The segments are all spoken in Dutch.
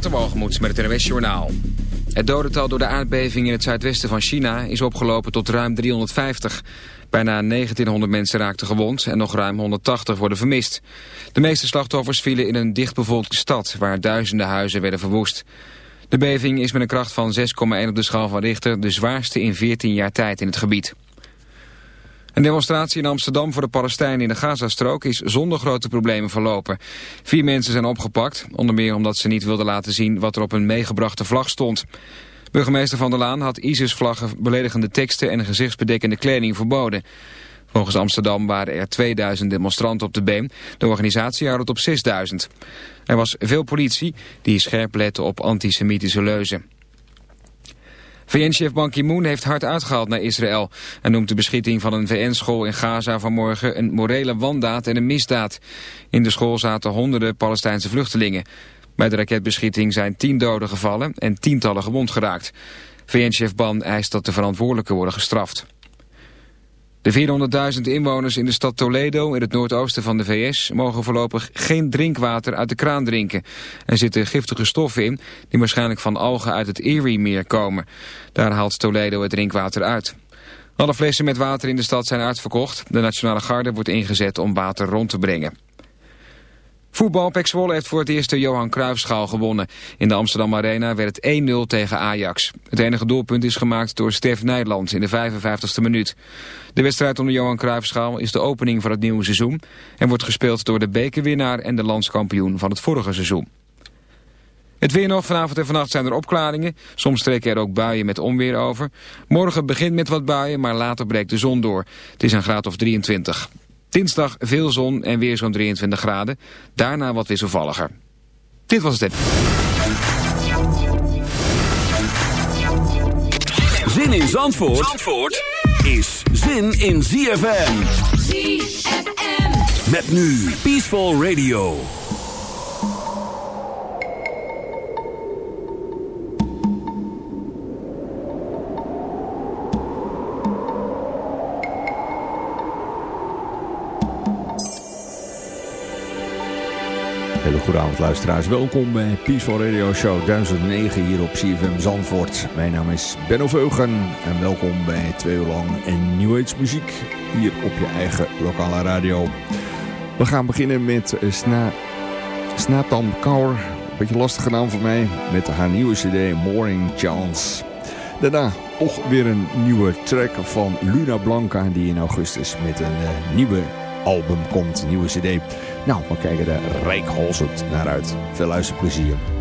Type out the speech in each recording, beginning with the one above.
Waterwalgemoed met het NWS Journaal. Het dodental door de aardbeving in het zuidwesten van China is opgelopen tot ruim 350. Bijna 1900 mensen raakten gewond en nog ruim 180 worden vermist. De meeste slachtoffers vielen in een dichtbevolkte stad waar duizenden huizen werden verwoest. De beving is met een kracht van 6,1 op de schaal van Richter de zwaarste in 14 jaar tijd in het gebied. Een demonstratie in Amsterdam voor de Palestijnen in de Gazastrook is zonder grote problemen verlopen. Vier mensen zijn opgepakt, onder meer omdat ze niet wilden laten zien wat er op een meegebrachte vlag stond. Burgemeester Van der Laan had ISIS-vlaggen, beledigende teksten en gezichtsbedekkende kleding verboden. Volgens Amsterdam waren er 2000 demonstranten op de been. De organisatie houdt het op 6000. Er was veel politie die scherp lette op antisemitische leuzen. VN-chef Ban Ki-moon heeft hard uitgehaald naar Israël... en noemt de beschieting van een VN-school in Gaza vanmorgen... een morele wandaad en een misdaad. In de school zaten honderden Palestijnse vluchtelingen. Bij de raketbeschieting zijn tien doden gevallen en tientallen gewond geraakt. VN-chef Ban eist dat de verantwoordelijken worden gestraft. De 400.000 inwoners in de stad Toledo in het noordoosten van de VS mogen voorlopig geen drinkwater uit de kraan drinken. Er zitten giftige stoffen in die waarschijnlijk van algen uit het Erie-meer komen. Daar haalt Toledo het drinkwater uit. Alle flessen met water in de stad zijn uitverkocht. De Nationale Garde wordt ingezet om water rond te brengen. Voetbal, heeft voor het eerst de Johan Cruijffschaal gewonnen. In de Amsterdam Arena werd het 1-0 tegen Ajax. Het enige doelpunt is gemaakt door Stef Nijland in de 55ste minuut. De wedstrijd om de Johan Cruijffschaal is de opening van het nieuwe seizoen... en wordt gespeeld door de bekerwinnaar en de landskampioen van het vorige seizoen. Het weer nog. Vanavond en vannacht zijn er opklaringen. Soms trekken er ook buien met onweer over. Morgen begint met wat buien, maar later breekt de zon door. Het is een graad of 23. Dinsdag veel zon en weer zo'n 23 graden. Daarna wat wisselvalliger. Dit was het. Zin in Zandvoort, Zandvoort is zin in ZFM. ZFM. Met nu Peaceful Radio. Hele goede avond luisteraars. Welkom bij Peaceful Radio Show 1009 hier op CFM Zandvoort. Mijn naam is Benno Veugen en welkom bij twee uur lang en New Age muziek hier op je eigen lokale radio. We gaan beginnen met Sna Snatam Kaur, een beetje lastige naam voor mij, met haar nieuwe cd Morning Chance. Daarna ook weer een nieuwe track van Luna Blanca die in augustus met een uh, nieuwe album komt, een nieuwe cd. Nou, we kijken er rijkhalsend naar uit. Veel luisterplezier.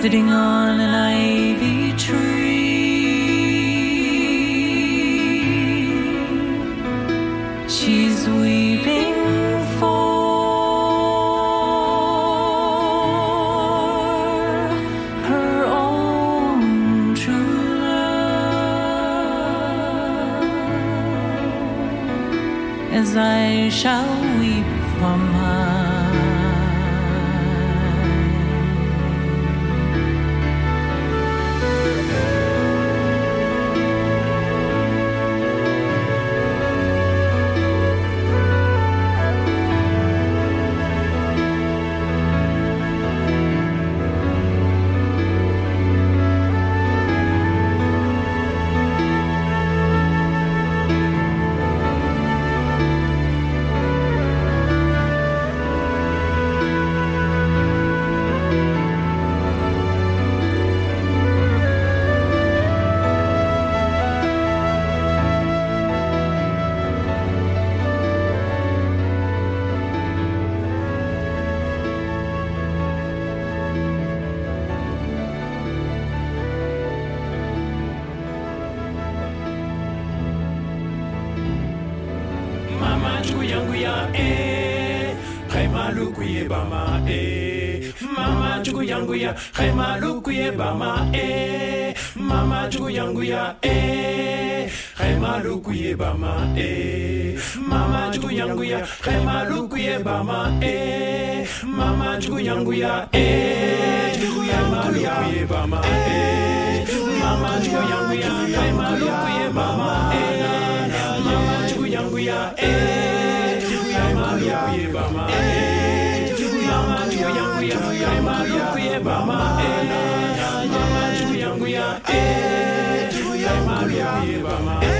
sitting on an ivy tree. She's weeping for her own true love, as I shall. bama e mama eh. jugu yangu ya khema luku ye bama e mama jugu yangu ya eh. e jugu yangu ya ye bama e mama jugu yangu ya khema luku ye bama e mama jugu yangu ya e jugu yangu ya ye bama e mama jugu yangu ya khema luku ye bama e mama jugu yangu ya e jugu yangu ya ye bama e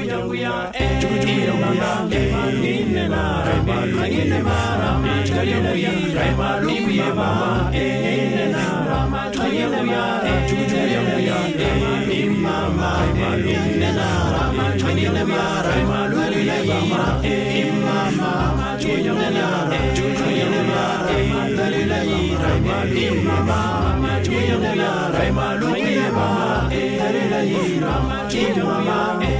Guya guya, eh, guya guya, eh, inne mara, inne mara, guya guya, eh, luya mama, eh, inne mara, guya guya, eh, guya guya, eh, imma mama, inne mara, guya mara, luya mama, eh, imma mama, guya mara, guya mara, luya mama, imma mama, guya mara, luya mama, eh, luya mama, guya mama, eh,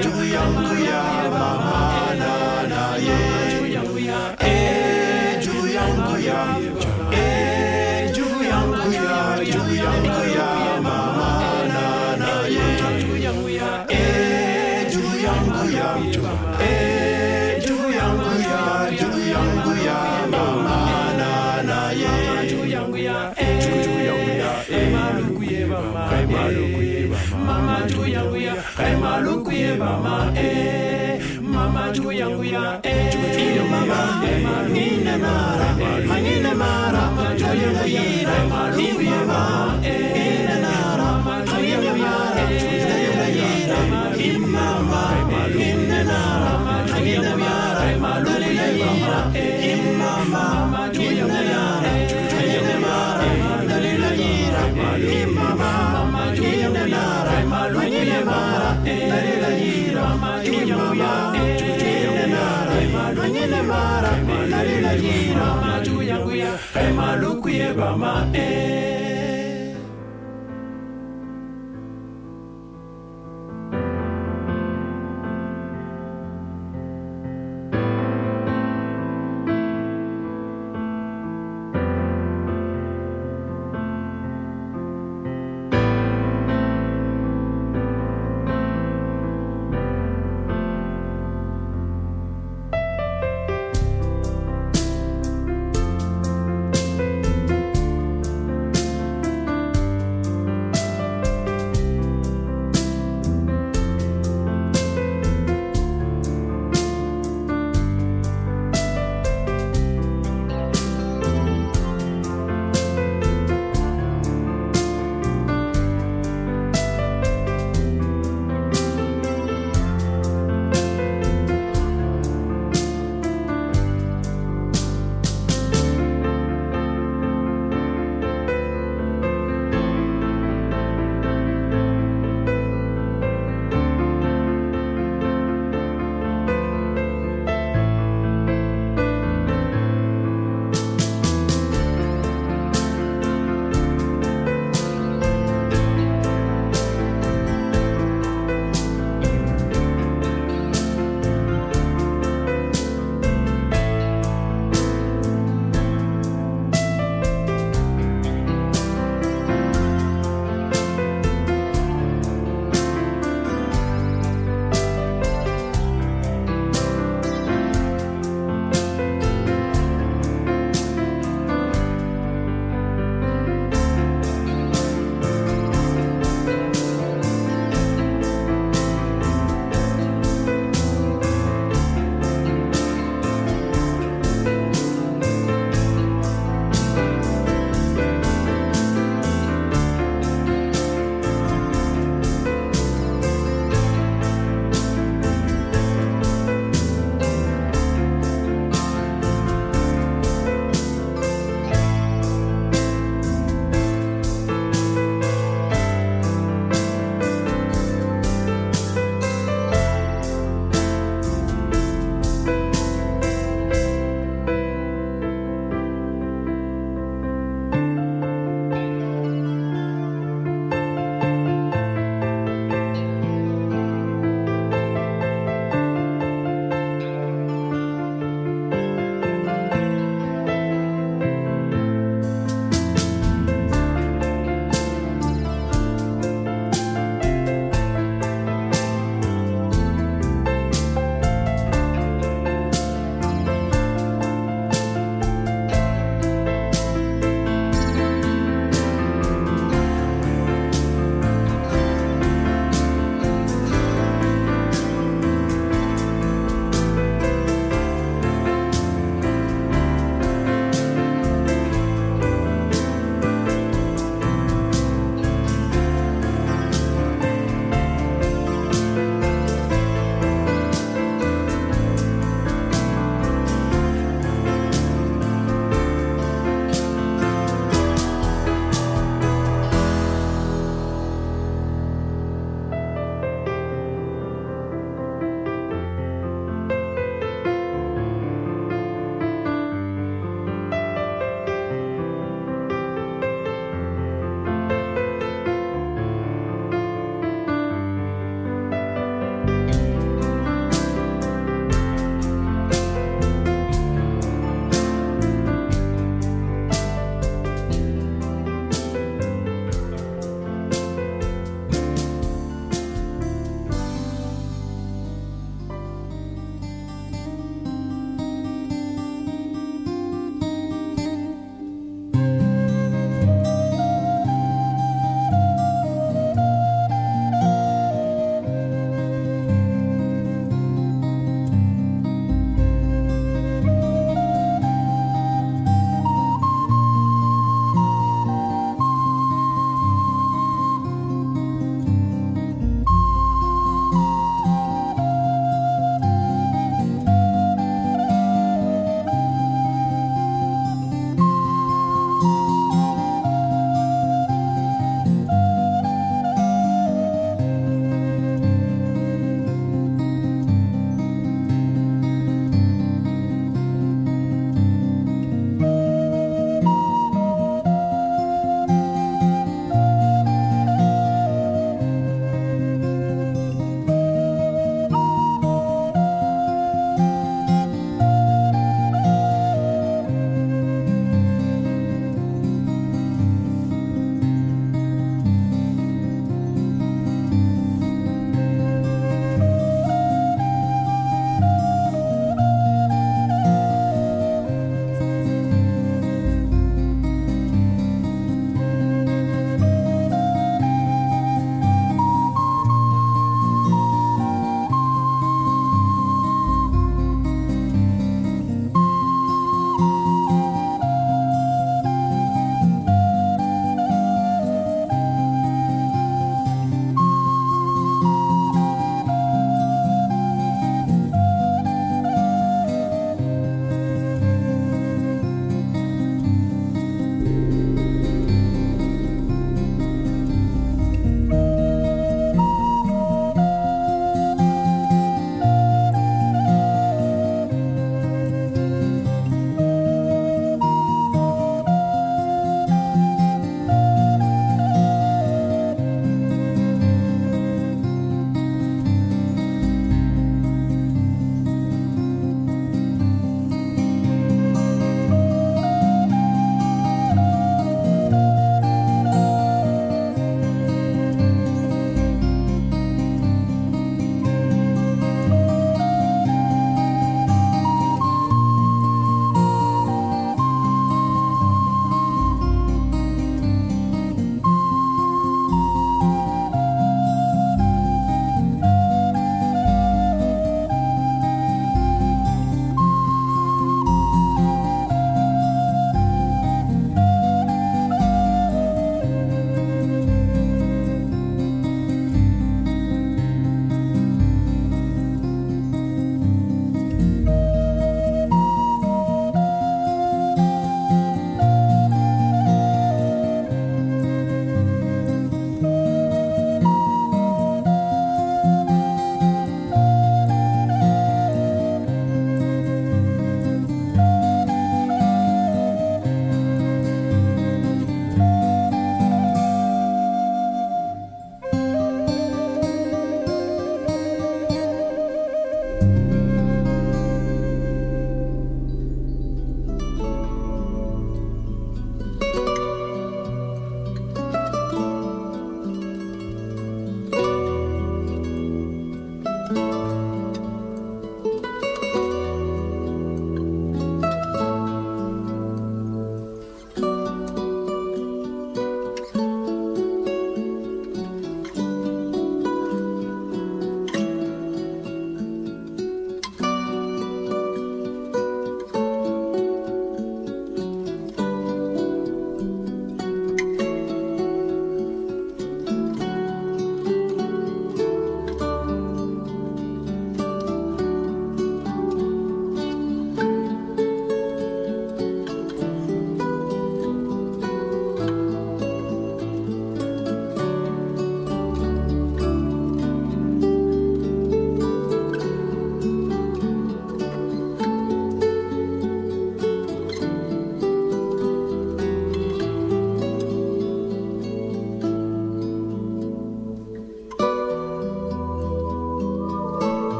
中央的呀。Guya guya, guya mama, manine mara, manine mara, guya guya, manine mara. maluku my eh.